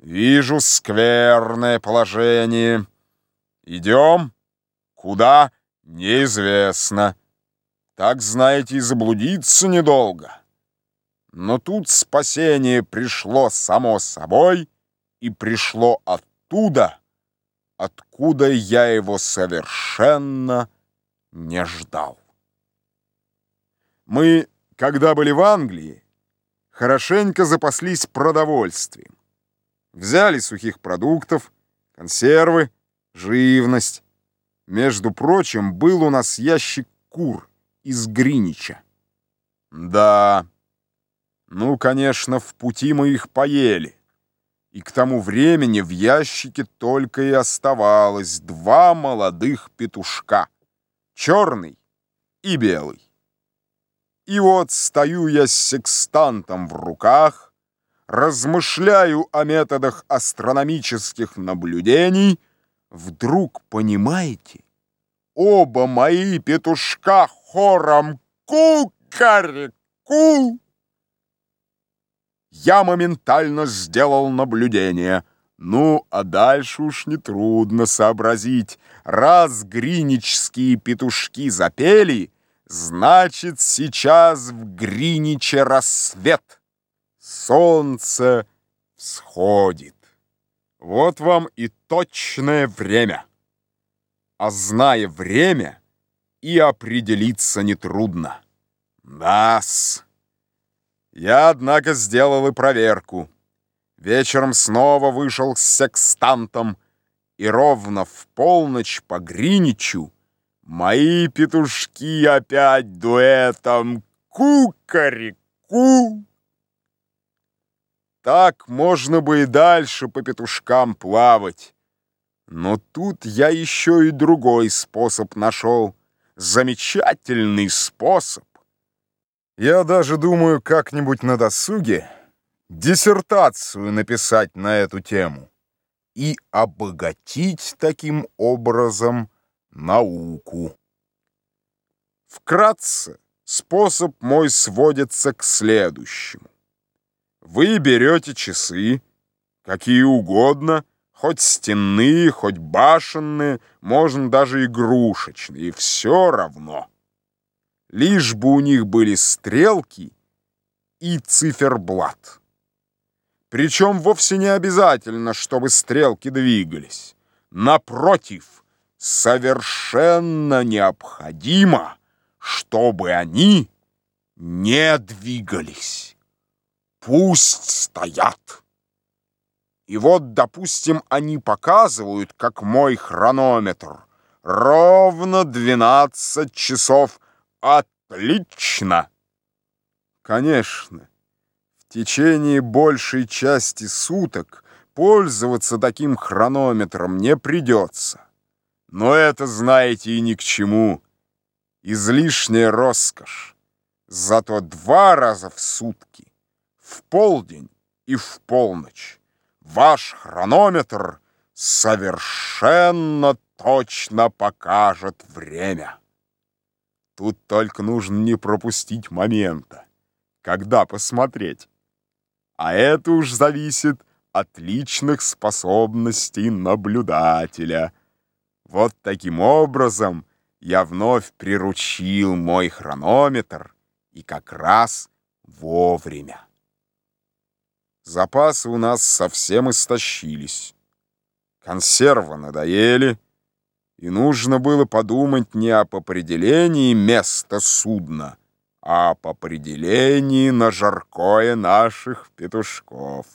Вижу скверное положение. Идем? Куда? Неизвестно. Так, знаете, и заблудиться недолго. Но тут спасение пришло само собой и пришло оттуда, откуда я его совершенно не ждал. Мы, когда были в Англии, хорошенько запаслись продовольствием. Взяли сухих продуктов, консервы, живность. Между прочим, был у нас ящик кур из Гринича. Да, ну, конечно, в пути мы их поели. И к тому времени в ящике только и оставалось два молодых петушка, черный и белый. И вот стою я с секстантом в руках, размышляю о методах астрономических наблюдений, вдруг, понимаете, оба мои петушка хором ку-кари-ку. Я моментально сделал наблюдение. Ну, а дальше уж нетрудно сообразить. Раз гриничские петушки запели, значит, сейчас в Гриниче рассвет. Солнце всходит. Вот вам и точное время. А зная время, и определиться нетрудно. Да-с. Я, однако, сделал и проверку. Вечером снова вышел с секстантом, и ровно в полночь по Гриничу мои петушки опять дуэтом кукареку. Так можно бы и дальше по петушкам плавать. Но тут я еще и другой способ нашел. Замечательный способ. Я даже думаю как-нибудь на досуге диссертацию написать на эту тему и обогатить таким образом науку. Вкратце, способ мой сводится к следующему. Вы берете часы, какие угодно, хоть стенные, хоть башенные, можно даже игрушечные, все равно лишь бы у них были стрелки и циферблат. Причем вовсе не обязательно, чтобы стрелки двигались. Напротив, совершенно необходимо, чтобы они не двигались. Пусть стоят. И вот, допустим, они показывают, как мой хронометр, ровно 12 часов Отлично! Конечно, в течение большей части суток пользоваться таким хронометром не придется. Но это, знаете, и ни к чему. Излишняя роскошь. Зато два раза в сутки, полдень и в полночь, ваш хронометр совершенно точно покажет время. Тут только нужно не пропустить момента, когда посмотреть. А это уж зависит от личных способностей наблюдателя. Вот таким образом я вновь приручил мой хронометр и как раз вовремя. Запасы у нас совсем истощились. Консервы надоели, и нужно было подумать не об определении места судна, а об определении на жаркое наших петушков.